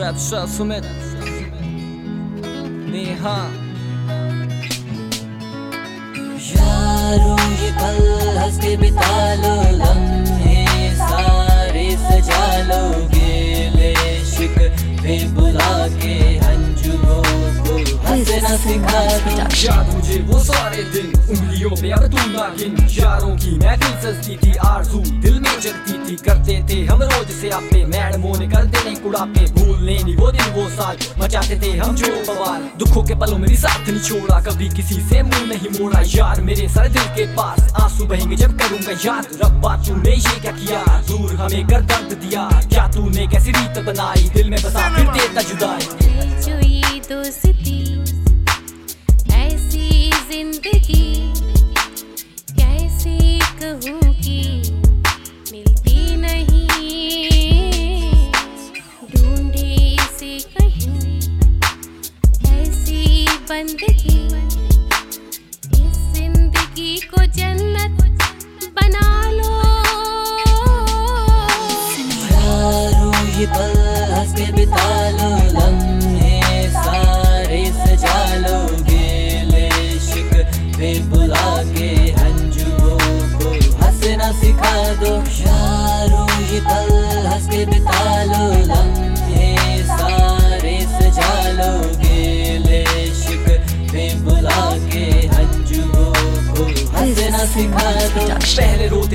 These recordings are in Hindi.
Rapture सुमित नेहा यारो ये पल हंस के बिता लो लम्हे सारे सजा लो गेले शिक वे बुला के अंजुमों को हंसना सिखा दो। याद मुझे वो सारे दिन उंगलियों पे अब नागिन यारों की महफिल सजती थी आरज़ू दिल में थी। करते थे हम रोज से आपे मैडमों ने देने कुड़ापे भूलने नहीं वो दिन, वो साल। मचाते थे हम जो बवाल। दुखों के पलों मेरी साथ नहीं छोड़ा, कभी किसी से मुँह नहीं मोड़ा। यार, मेरे सर दिल के पास आँसू बहेंगे जब करूँगा याद। रब्बा, तूने ये क्या किया? दूर हमें कर दर्द दिया। क्या तूने कैसी रीत बनाई? दिल में बसा फिर देता जुदाई। ऐसी ज़िंदगी बंदगी। इस ज़िंदगी को जन्नत बना लो। ये पल हंस के बिता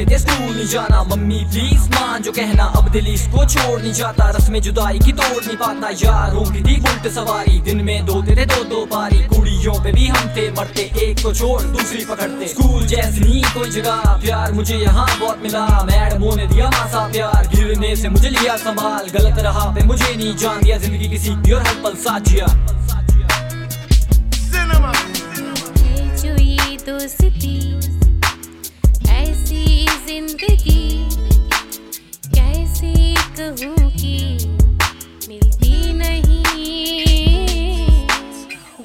रोते स्कूल नहीं जाना, मम्मी प्लीज़ मान, जो कहना अब दिल इसको छोड़ नहीं जाता। रस्म जुदाई की तोड़ नहीं पाता यारों की थी उल्ट सवारी। दिन में धोते थे दो दो पारी। कुड़ियों पे भी हम थे, मरते, एक को छोड़, दूसरी पकड़ते। स्कूल जैसी नहीं कोई जगह, प्यार मुझे यहाँ बहुत मिला। मैडमों ने दिया मासा प्यार, गिरने से मुझे लिया संभाल। गलत रहा पे मुझे नहीं जान दिया, ज़िंदगी किसी की और हर पल साथ कहूँ कि मिलती नहीं।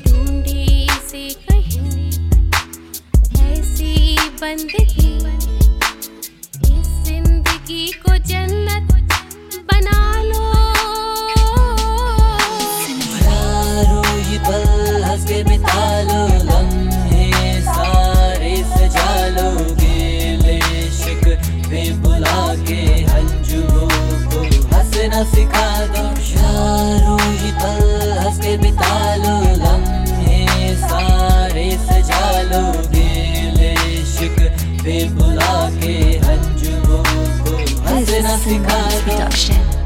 ढूंढे से कहीं ऐसी बंदगी। इस ज़िंदगी को जन्नत को हंसना सिखा दो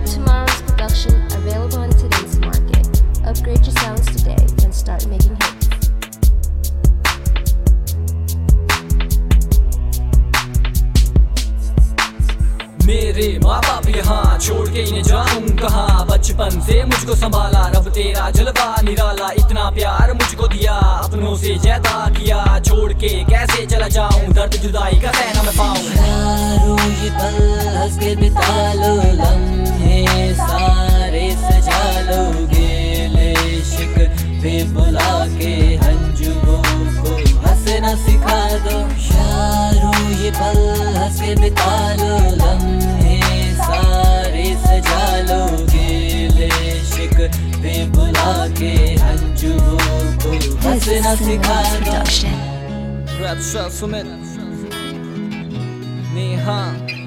Tomorrow's production available मेरे माँ बाप यहाँ छोड़ के इन्हें जाऊँ कहा? बचपन से मुझको संभाला, रब तेरा जलवा निराला। इतना प्यार मुझको दिया, अपनों से ज़्यादा किया। छोड़ के कैसे चला जाऊँ? दर्द जुदाई का सहना मैं पाऊँ। ये पल हंस के बिता लो, लम्हे 2001 production. Red Summit. Nihan.